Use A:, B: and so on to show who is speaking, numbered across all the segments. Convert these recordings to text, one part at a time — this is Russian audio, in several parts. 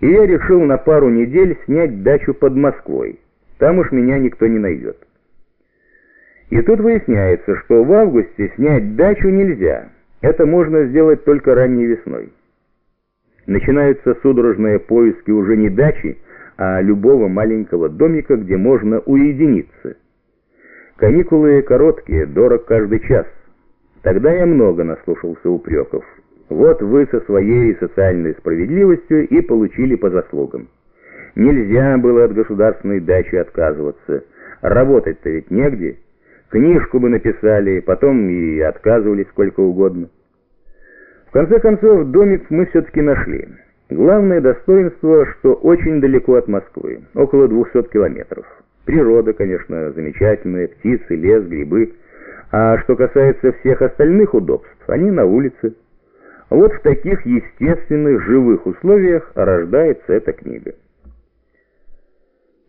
A: и я решил на пару недель снять дачу под Москвой. Там уж меня никто не найдет. И тут выясняется, что в августе снять дачу нельзя. Это можно сделать только ранней весной. Начинаются судорожные поиски уже не дачи, а любого маленького домика, где можно уединиться. Каникулы короткие, дорог каждый час. Тогда я много наслушался упреков. Вот вы со своей социальной справедливостью и получили по заслугам. Нельзя было от государственной дачи отказываться. Работать-то ведь негде. Книжку бы написали, потом и отказывались сколько угодно. В конце концов, домик мы все-таки нашли. Главное достоинство, что очень далеко от Москвы, около 200 километров. Природа, конечно, замечательная, птицы, лес, грибы. А что касается всех остальных удобств, они на улице. Вот в таких естественных, живых условиях рождается эта книга.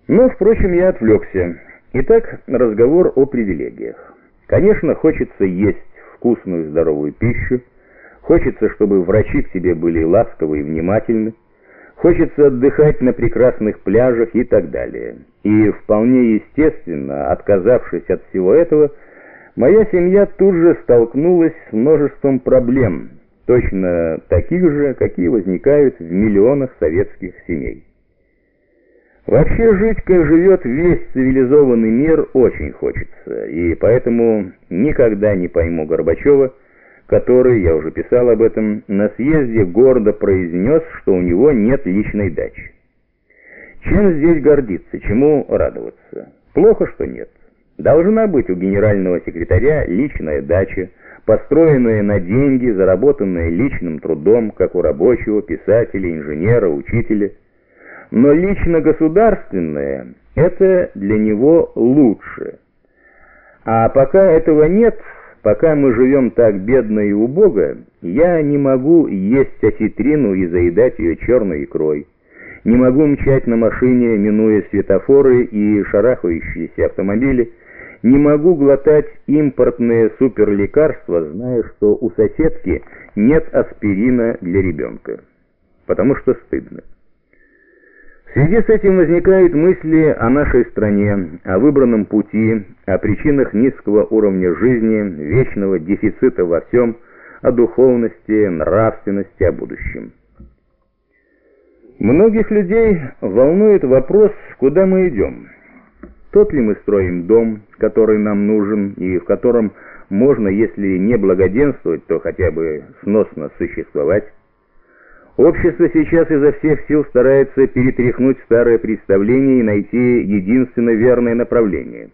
A: Но, впрочем, я отвлекся. Итак, разговор о привилегиях. Конечно, хочется есть вкусную здоровую пищу, хочется, чтобы врачи к тебе были ласковы и внимательны, хочется отдыхать на прекрасных пляжах и так далее. И вполне естественно, отказавшись от всего этого, моя семья тут же столкнулась с множеством проблем, точно таких же, какие возникают в миллионах советских семей. Вообще жить, как живет весь цивилизованный мир, очень хочется, и поэтому никогда не пойму Горбачева, который, я уже писал об этом, на съезде гордо произнес, что у него нет личной дачи. Чем здесь гордиться, чему радоваться? Плохо, что нет. Должна быть у генерального секретаря личная дача, построенная на деньги, заработанная личным трудом, как у рабочего, писателя, инженера, учителя. Но лично государственное – это для него лучше. А пока этого нет, пока мы живем так бедно и убого, я не могу есть осетрину и заедать ее черной икрой. Не могу мчать на машине, минуя светофоры и шарахающиеся автомобили, не могу глотать импортные суперлекарства, зная, что у соседки нет аспирина для ребенка. Потому что стыдно. В связи с этим возникают мысли о нашей стране, о выбранном пути, о причинах низкого уровня жизни, вечного дефицита во всем, о духовности, нравственности, о будущем. Многих людей волнует вопрос, куда мы идем. Тот ли мы строим дом, который нам нужен, и в котором можно, если не благоденствовать, то хотя бы сносно существовать? Общество сейчас изо всех сил старается перетряхнуть старое представление и найти единственно верное направление.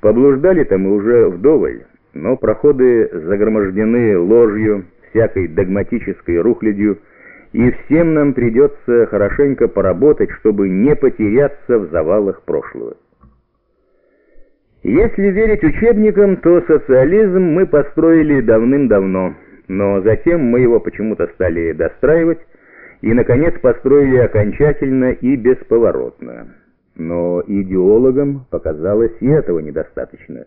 A: Поблуждали-то мы уже вдоволь, но проходы загромождены ложью, всякой догматической рухлядью, и всем нам придется хорошенько поработать, чтобы не потеряться в завалах прошлого. Если верить учебникам, то социализм мы построили давным-давно, но затем мы его почему-то стали достраивать и, наконец, построили окончательно и бесповоротно. Но идеологам показалось и этого недостаточно.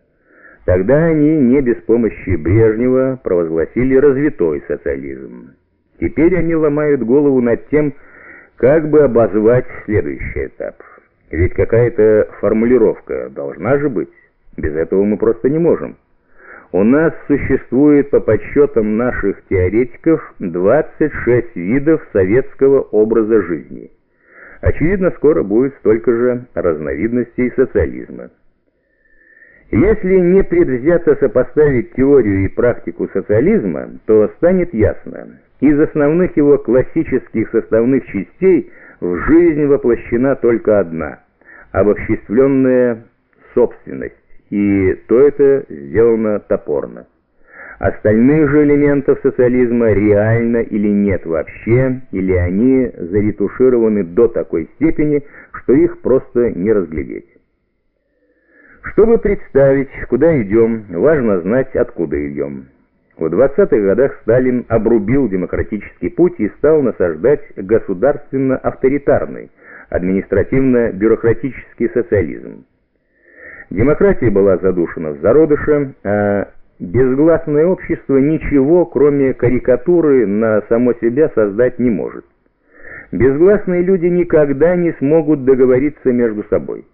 A: Тогда они не без помощи Брежнева провозгласили развитой социализм. Теперь они ломают голову над тем, как бы обозвать следующий этап. Ведь какая-то формулировка должна же быть. Без этого мы просто не можем. У нас существует по подсчетам наших теоретиков 26 видов советского образа жизни. Очевидно, скоро будет столько же разновидностей социализма. Если не предвзято сопоставить теорию и практику социализма, то станет ясно, из основных его классических составных частей в жизнь воплощена только одна – обобществленная собственность и то это сделано топорно. Остальных же элементов социализма реально или нет вообще, или они заретушированы до такой степени, что их просто не разглядеть. Чтобы представить, куда идем, важно знать, откуда идем. В 20-х годах Сталин обрубил демократический путь и стал насаждать государственно-авторитарный, административно-бюрократический социализм. Демократия была задушена в зародыше, а безгласное общество ничего, кроме карикатуры, на само себя создать не может. безгласные люди никогда не смогут договориться между собой.